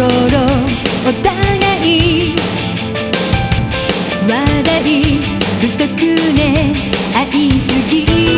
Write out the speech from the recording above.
頃お互いね愛すぎ